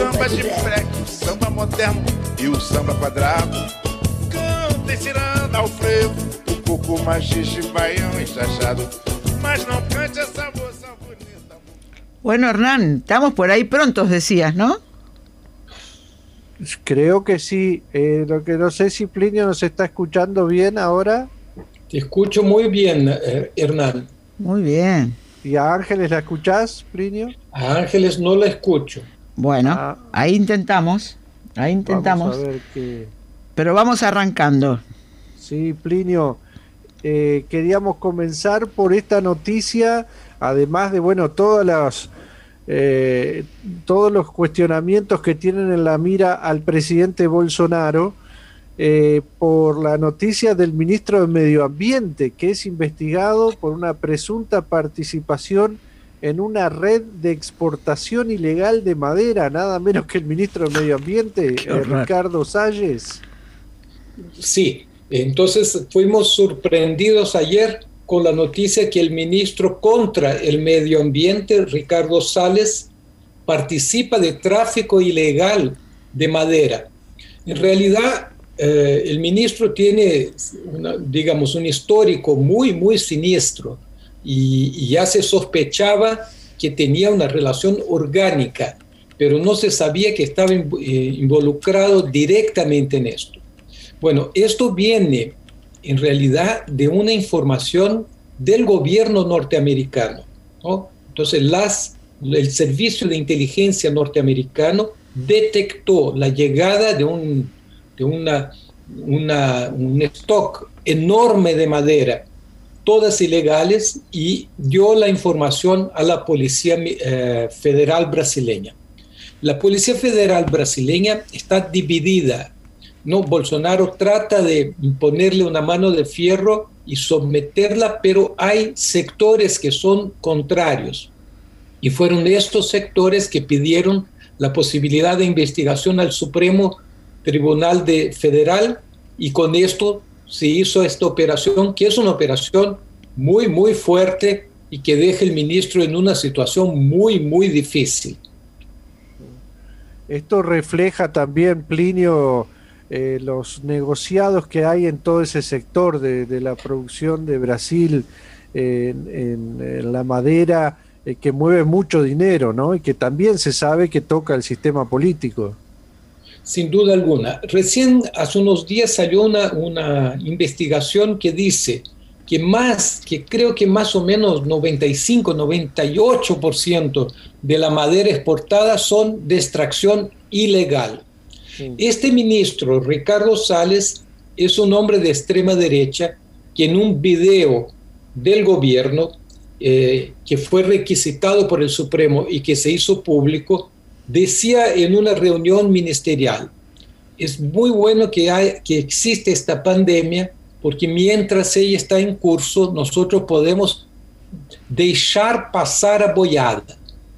Samba de freque, o samba moderno e o samba quadrado. Ciranda ao frevo, o coco machixe, baião enxachado. Mas não cante essa moça bonita. Bueno, Hernán, estamos por ahí prontos, decías, ¿no? Creo que sí. Eh, lo que no sé si Plinio nos está escuchando bien ahora. Te escucho muy bien, eh, Hernán. Muy bien. ¿Y a Ángeles la escuchás, Plinio? A Ángeles no la escucho. Bueno, Ah. ahí intentamos, ahí intentamos, Vamos a ver qué. pero vamos arrancando. Sí, Plinio. eh, queríamos comenzar por esta noticia, además de, bueno, todas las, eh, todos los cuestionamientos que tienen en la mira al presidente Bolsonaro, eh, por la noticia del ministro de Medio Ambiente, que es investigado por una presunta participación en una red de exportación ilegal de madera, nada menos que el ministro de Medio Ambiente, eh. Ricardo Salles. Sí, entonces fuimos sorprendidos ayer con la noticia que el ministro contra el medio ambiente, Ricardo Sales, participa de tráfico ilegal de madera. En realidad, eh, el ministro tiene, una- digamos, un histórico muy, muy siniestro y, ya se sospechaba que tenía una relación orgánica, pero no se sabía que estaba eh, involucrado directamente en esto. Bueno, esto viene en realidad de una información del gobierno norteamericano. ¿no? Entonces, las, el servicio de inteligencia norteamericano detectó la llegada de un, de una, una- un stock enorme de madera, todas ilegales, y dio la información a la Policía eh, Federal Brasileña. La Policía Federal Brasileña está dividida no, Bolsonaro trata de ponerle una mano de fierro y someterla, pero hay sectores que son contrarios. Y fueron estos sectores que pidieron la posibilidad de investigación al Supremo Tribunal de Federal y con esto se hizo esta operación, que es una operación muy, muy fuerte y que deja el ministro en una situación muy, muy difícil. Esto refleja también, Plinio, eh, los negociados que hay en todo ese sector de, la producción de Brasil en la madera, eh, que mueve mucho dinero, ¿no? Y que también se sabe que toca el sistema político. Sin duda alguna. Recién hace unos días salió una, una investigación que dice que más, que creo que más o menos 95, 98% de la madera exportada son de extracción ilegal. Este ministro, Ricardo Sales, es un hombre de extrema derecha que en un video del gobierno eh, que fue requisitado por el Supremo y que se hizo público, decía en una reunión ministerial, es muy bueno que, hay, que existe esta pandemia porque mientras ella está en curso, nosotros podemos dejar pasar a boiada,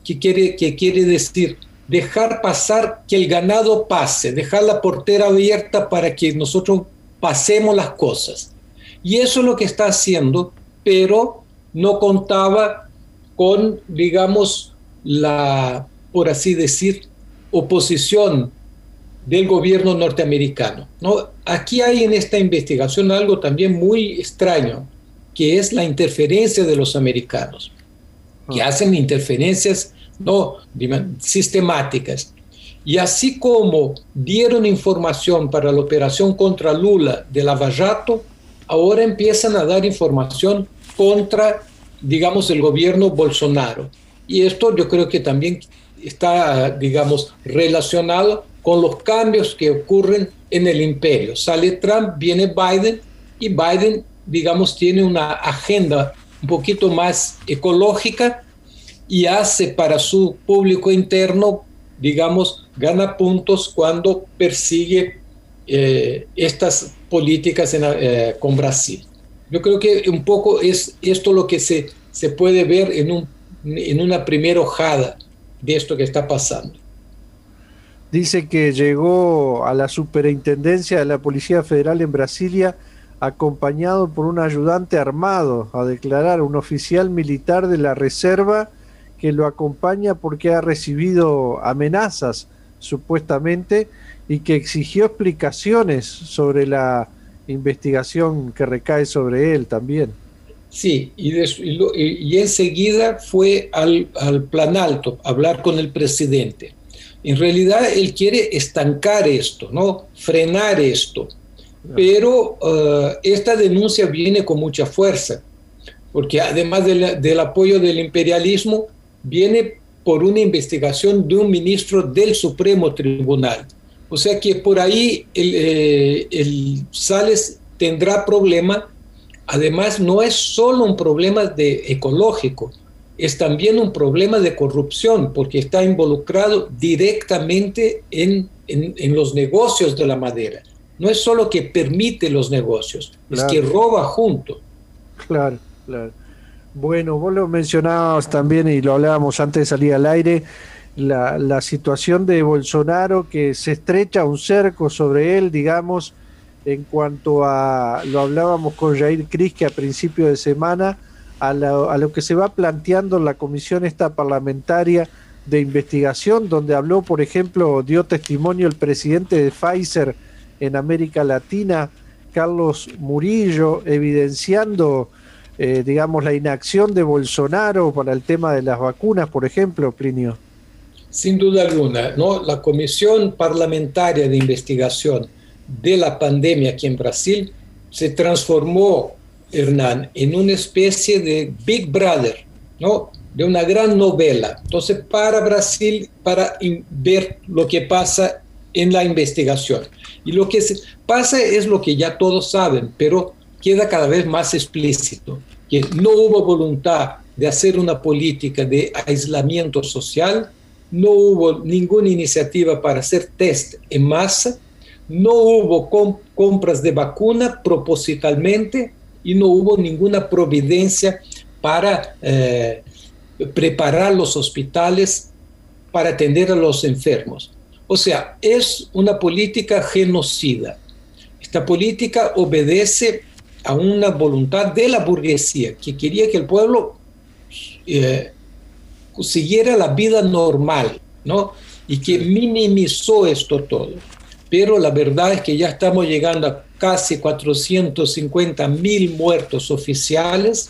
que quiere, que quiere decir dejar pasar que el ganado pase, dejar la portera abierta para que nosotros pasemos las cosas. Y eso es lo que está haciendo, pero no contaba con, digamos, la, por así decir, oposición del gobierno norteamericano. ¿no? Aquí hay en esta investigación algo también muy extraño, que es la interferencia de los americanos, que hacen interferencias no sistemáticas. Y así como dieron información para la operación contra Lula de Lava Jato, ahora empiezan a dar información contra, digamos, el gobierno Bolsonaro. Y esto yo creo que también está, digamos, relacionado con los cambios que ocurren en el imperio. Sale Trump, viene Biden y Biden, digamos, tiene una agenda un poquito más ecológica y hace para su público interno, digamos, gana puntos cuando persigue eh, estas políticas eh, con Brasil. Yo creo que un poco es esto lo que se, se puede ver en, un, en una primera hojada de esto que está pasando. Dice que llegó a la superintendencia de la Policía Federal en Brasilia acompañado por un ayudante armado a declarar un oficial militar de la Reserva que lo acompaña porque ha recibido amenazas supuestamente y que exigió explicaciones sobre la investigación que recae sobre él también. Sí, y, y, enseguida fue al, al plan alto a hablar con el presidente. En realidad él quiere estancar esto, ¿no? frenar esto pero uh, esta denuncia viene con mucha fuerza, porque además de del apoyo del imperialismo, viene por una investigación de un ministro del Supremo Tribunal. O sea que por ahí el, eh, el Sales tendrá problema. Además, no es solo un problema de ecológico, es también un problema de corrupción, porque está involucrado directamente en, en, en los negocios de la madera no es solo que permite los negocios, es que roba junto. Claro, claro. Bueno, vos lo mencionabas también y lo hablábamos antes de salir al aire, la, la situación de Bolsonaro que se estrecha un cerco sobre él, digamos, en cuanto a, lo hablábamos con Jair Cris que a principio de semana, a, lo que se va planteando la comisión esta parlamentaria de investigación, donde habló, por ejemplo, dio testimonio el presidente de Pfizer, en América Latina, Carlos Murillo, evidenciando, eh, digamos, la inacción de Bolsonaro para el tema de las vacunas, por ejemplo, Plinio. Sin duda alguna, ¿no? La Comisión Parlamentaria de Investigación de la Pandemia aquí en Brasil se transformó, Hernán, en una especie de Big Brother, ¿no? de una gran novela. Entonces, para Brasil, para ver lo que pasa en la investigación. Y lo que pasa es lo que ya todos saben, pero queda cada vez más explícito, que no hubo voluntad de hacer una política de aislamiento social, no hubo ninguna iniciativa para hacer test en masa, no hubo compras de vacuna propositalmente y no hubo ninguna providencia para eh, preparar los hospitales para atender a los enfermos. O sea, es una política genocida. Esta política obedece a una voluntad de la burguesía que quería que el pueblo eh, siguiera la vida normal, ¿no? Y que minimizó esto todo. Pero la verdad es que ya estamos llegando a casi 450 mil muertos oficiales.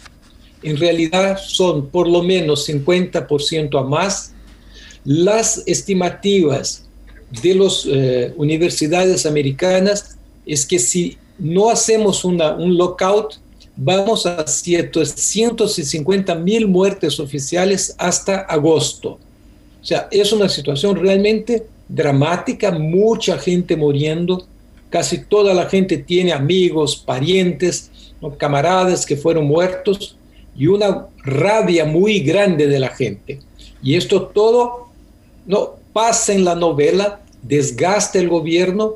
En realidad son por lo menos 50% a más. Las estimativas de las eh, universidades americanas es que si no hacemos una, un lockout, vamos a 150 mil muertes oficiales hasta agosto. O sea, es una situación realmente dramática, mucha gente muriendo, casi toda la gente tiene amigos, parientes, camaradas que fueron muertos y una rabia muy grande de la gente. Y esto todo no pasa en la novela, desgasta el gobierno,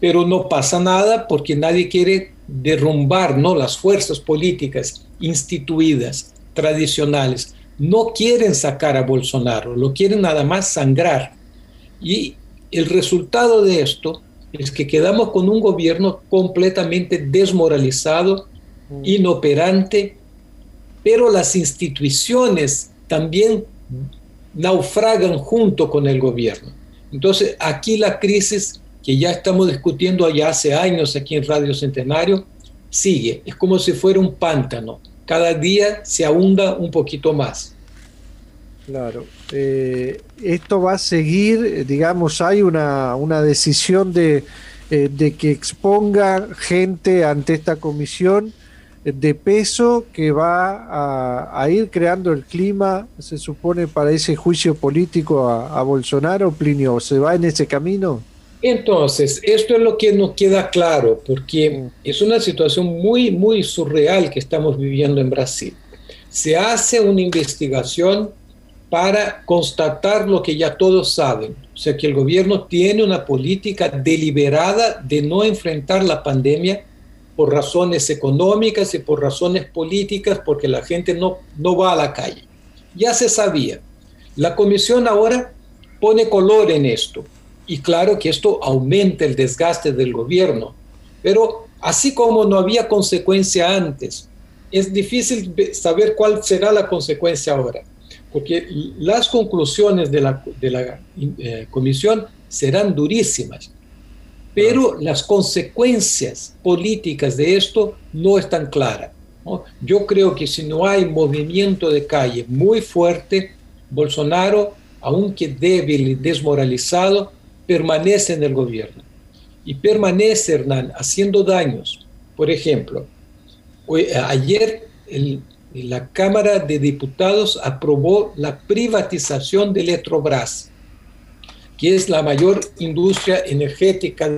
pero no pasa nada porque nadie quiere derrumbar ¿no? las fuerzas políticas instituidas, tradicionales. No quieren sacar a Bolsonaro, lo quieren nada más sangrar. Y el resultado de esto es que quedamos con un gobierno completamente desmoralizado, mm. inoperante, pero las instituciones también naufragan junto con el gobierno. Entonces, aquí la crisis que ya estamos discutiendo allá hace años aquí en Radio Centenario sigue. Es como si fuera un pántano. Cada día se ahunda un poquito más. Claro. Eh, esto va a seguir, digamos, hay una, una decisión de, eh, de que exponga gente ante esta comisión de peso que va a, ir creando el clima, se supone, para ese juicio político a, Bolsonaro, Plinio, ¿se va en ese camino? Entonces, esto es lo que nos queda claro, porque mm. es una situación muy, muy surreal que estamos viviendo en Brasil. se hace una investigación para constatar lo que ya todos saben. O sea, que el gobierno tiene una política deliberada de no enfrentar la pandemia por razones económicas y por razones políticas, porque la gente no, no va a la calle. Ya se sabía. La comisión ahora pone color en esto. Y claro que esto aumenta el desgaste del gobierno. Pero así como no había consecuencia antes, es difícil saber cuál será la consecuencia ahora porque las conclusiones de la, de la eh, comisión serán durísimas, pero las consecuencias políticas de esto no están claras. Yo creo que si no hay movimiento de calle muy fuerte, Bolsonaro, aunque débil y desmoralizado, permanece en el gobierno. Y permanece, Hernán, haciendo daños. Por ejemplo, ayer el la Cámara de Diputados aprobó la privatización de Electrobras, que es la mayor industria energética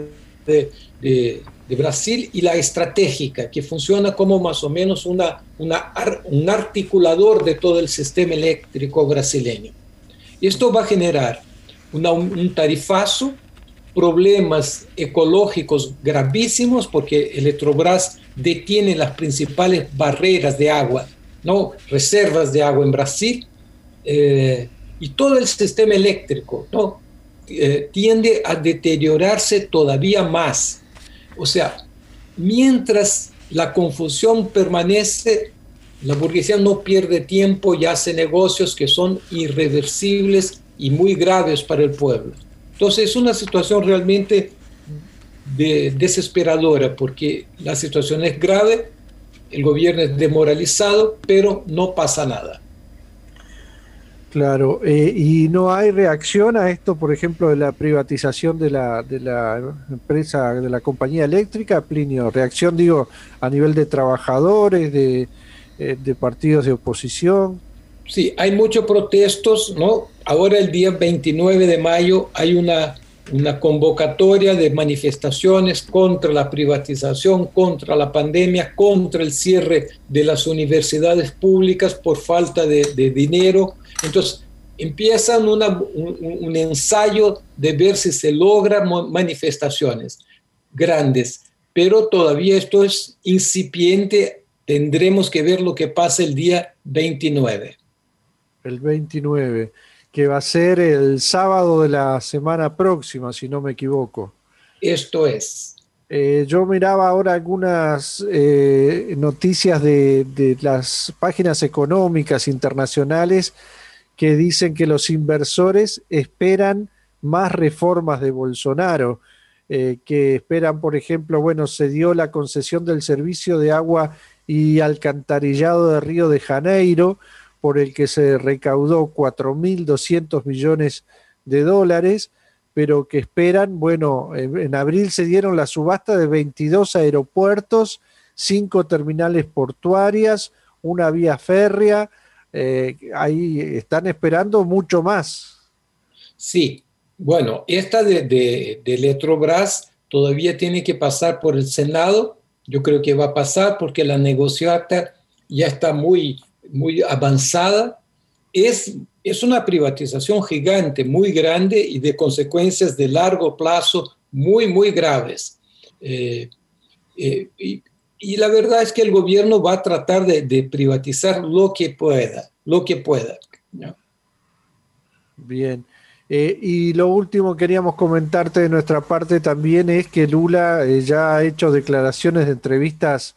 de, Brasil y la estratégica, que funciona como más o menos una, un articulador de todo el sistema eléctrico brasileño. Esto va a generar un tarifazo, problemas ecológicos gravísimos, porque Electrobras detiene las principales barreras de agua ¿no? reservas de agua en Brasil eh, y todo el sistema eléctrico ¿no? Eh, tiende a deteriorarse todavía más. O sea, mientras la confusión permanece, la burguesía no pierde tiempo y hace negocios que son irreversibles y muy graves para el pueblo. Entonces es una situación realmente desesperadora porque la situación es grave el gobierno es demoralizado, pero no pasa nada. Claro, eh, y no hay reacción a esto, por ejemplo, de la privatización de la, de la empresa, de la compañía eléctrica, Plinio. Reacción, digo, a nivel de trabajadores, de, eh, de partidos de oposición. Sí, hay muchos protestos, ¿no? Ahora el día 29 de mayo hay una una convocatoria de manifestaciones contra la privatización, contra la pandemia, contra el cierre de las universidades públicas por falta de, dinero. Entonces, empiezan un, ensayo de ver si se logran manifestaciones grandes, pero todavía esto es incipiente. Tendremos que ver lo que pasa el día 29. El 29 que va a ser el sábado de la semana próxima, si no me equivoco. Esto es. Eh, yo miraba ahora algunas eh, noticias de, las páginas económicas internacionales que dicen que los inversores esperan más reformas de Bolsonaro, eh, que esperan, por ejemplo, bueno, se dio la concesión del servicio de agua y alcantarillado de Río de Janeiro, por el que se recaudó 4.200 millones de dólares, pero que esperan, bueno, en, abril se dieron la subasta de 22 aeropuertos, cinco terminales portuarias, una vía férrea, eh, ahí están esperando mucho más. Sí, bueno, esta de, de, de Electrobras todavía tiene que pasar por el Senado, yo creo que va a pasar porque la negociata ya está muy muy avanzada, es, es una privatización gigante, muy grande y de consecuencias de largo plazo muy, muy graves. Eh, eh, y, la verdad es que el gobierno va a tratar de, privatizar lo que pueda, lo que pueda. Bien. Eh, y lo último queríamos comentarte de nuestra parte también es que Lula ya ha hecho declaraciones de entrevistas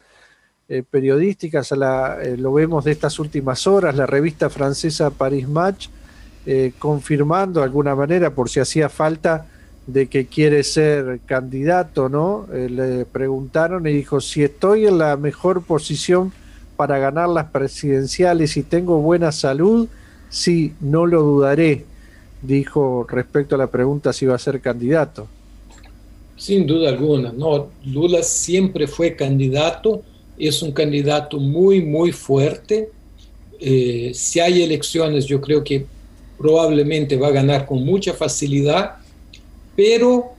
eh, periodísticas, eh, lo vemos de estas últimas horas, la revista francesa Paris Match, eh, confirmando de alguna manera, por si hacía falta, de que quiere ser candidato, ¿no? le preguntaron y dijo, si estoy en la mejor posición para ganar las presidenciales y tengo buena salud, sí, no lo dudaré, dijo respecto a la pregunta si iba a ser candidato. Sin duda alguna, no, Lula siempre fue candidato es un candidato muy, muy fuerte. Eh, si hay elecciones, yo creo que probablemente va a ganar con mucha facilidad, pero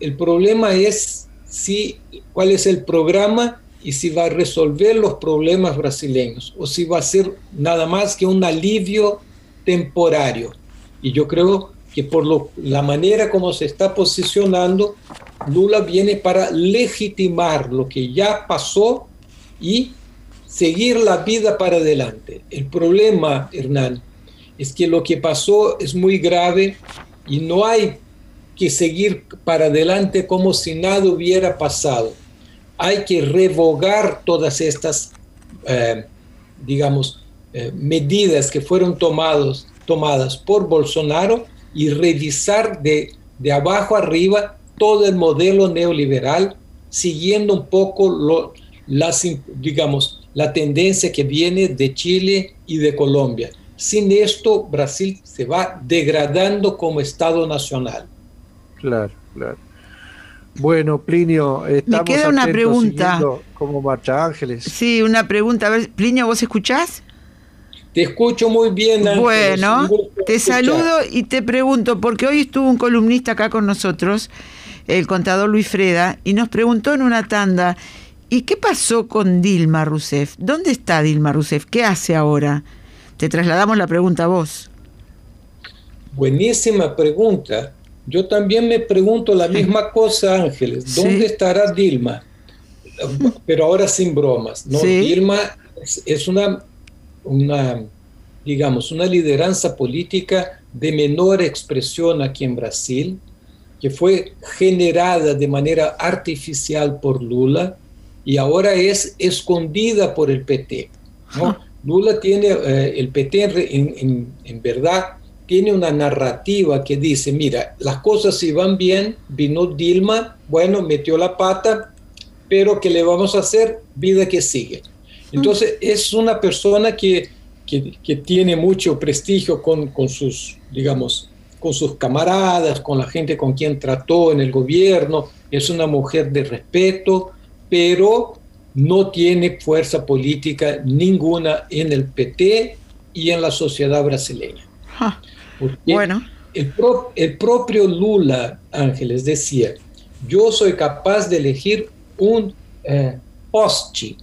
el problema es si, cuál es el programa y si va a resolver los problemas brasileños o si va a ser nada más que un alivio temporario. Y yo creo que por lo, la manera como se está posicionando, Lula viene para legitimar lo que ya pasó y seguir la vida para adelante. El problema, Hernán, es que lo que pasó es muy grave y no hay que seguir para adelante como si nada hubiera pasado. Hay que revogar todas estas, eh, digamos, eh, medidas que fueron tomados, tomadas por Bolsonaro y revisar de, de abajo arriba todo el modelo neoliberal, siguiendo un poco lo, las, digamos, la tendencia que viene de Chile y de Colombia. Sin esto, Brasil se va degradando como Estado nacional. Claro, claro. Bueno, Plinio, estamos Me queda una pregunta. Como Marcha Ángeles. Sí, una pregunta. A ver, Plinio, ¿vos escuchás? Te escucho muy bien. Ángeles. Bueno, te saludo y te pregunto, porque hoy estuvo un columnista acá con nosotros, el contador Luis Freda, y nos preguntó en una tanda, ¿y qué pasó con Dilma Rousseff? ¿Dónde está Dilma Rousseff? ¿Qué hace ahora? Te trasladamos la pregunta a vos. Buenísima pregunta. Yo también me pregunto la misma cosa, Ángeles. ¿Dónde estará Dilma? Pero ahora sin bromas. ¿no? Dilma es, una, una, digamos, una lideranza política de menor expresión aquí en Brasil, que fue generada de manera artificial por Lula y ahora es escondida por el PT. ¿no? Lula tiene, eh, el PT en, verdad tiene una narrativa que dice, mira, las cosas iban bien, vino Dilma, bueno, metió la pata, pero ¿qué le vamos a hacer? Vida que sigue. Entonces es una persona que, que, tiene mucho prestigio con, con, sus, digamos, con sus camaradas, con la gente con quien trató en el gobierno, es una mujer de respeto, pero no tiene fuerza política ninguna en el PT y en la sociedad brasileña. bueno. El, el, propio Lula Ángeles decía, yo soy capaz de elegir un eh, poste.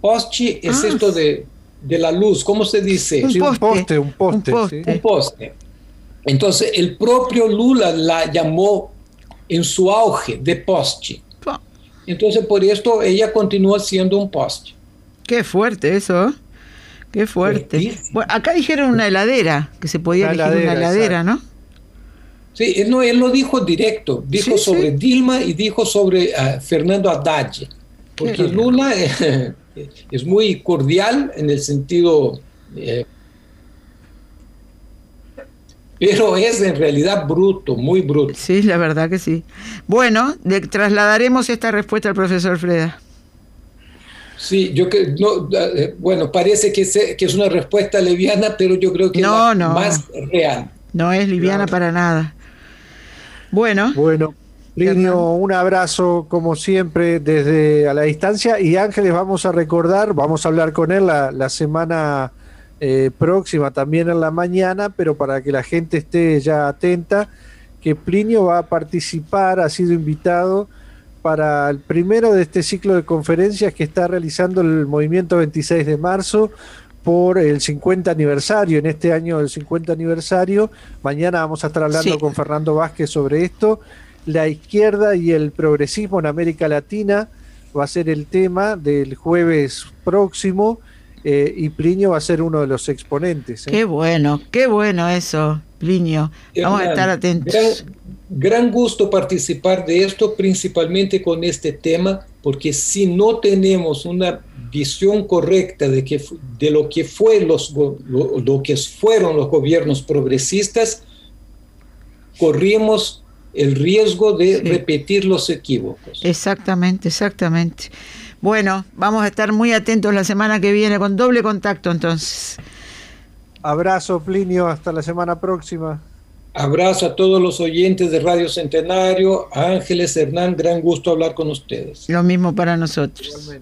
Poste es ah. esto de, de, la luz, ¿cómo se dice? Un poste, un poste. Un poste. Entonces el propio Lula la llamó en su auge de poste. Entonces, por esto ella continúa siendo un poste. Qué fuerte eso, ¿eh? Qué fuerte. Bueno, acá dijeron una heladera, que se podía elegir una heladera, ¿no? Sí, él, no, él lo dijo directo, dijo sobre Dilma y dijo sobre ah, Fernando Haddad, porque Lula es muy cordial en el sentido eh, pero es en realidad bruto, muy bruto. Sí, la verdad que sí. Bueno, le trasladaremos esta respuesta al profesor Freda. Sí, yo que no, eh, bueno, parece que, que, es una respuesta liviana, pero yo creo que es más real. No es liviana para nada. Bueno. Bueno, Linio, un abrazo como siempre desde a la distancia y Ángeles vamos a recordar, vamos a hablar con él la, la semana eh, próxima también en la mañana, pero para que la gente esté ya atenta, que Plinio va a participar, ha sido invitado para el primero de este ciclo de conferencias que está realizando el movimiento 26 de marzo por el 50 aniversario, en este año el 50 aniversario. Mañana vamos a estar hablando con Fernando Vázquez sobre esto. La izquierda y el progresismo en América Latina va a ser el tema del jueves próximo eh, y Plinio va a ser uno de los exponentes. ¿eh? Qué bueno, qué bueno eso, Plinio. Vamos a estar atentos. Gran, gusto participar de esto, principalmente con este tema, porque si no tenemos una visión correcta de, que, de lo, que fue los, lo, que fueron los gobiernos progresistas, corrimos el riesgo de repetir los equívocos. Exactamente, exactamente. Bueno, vamos a estar muy atentos la semana que viene con doble contacto entonces. Abrazo, Plinio, hasta la semana próxima. Abrazo a todos los oyentes de Radio Centenario, Ángeles Hernán, gran gusto hablar con ustedes. Lo mismo para nosotros.